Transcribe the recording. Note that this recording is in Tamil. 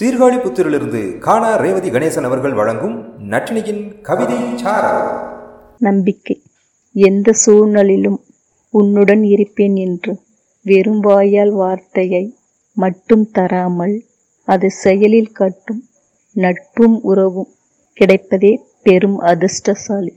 சீர்காழிபுத்தூரிலிருந்து காணா ரேவதி கணேசன் அவர்கள் வழங்கும் நட்டினியின் கவிதை நம்பிக்கை. எந்த சூழ்நிலையிலும் உன்னுடன் இருப்பேன் என்று வெறும் வாயால் வார்த்தையை மட்டும் தராமல் அது செயலில் காட்டும் நட்பும் உறவும் கிடைப்பதே பெரும் அதிர்ஷ்டசாலி.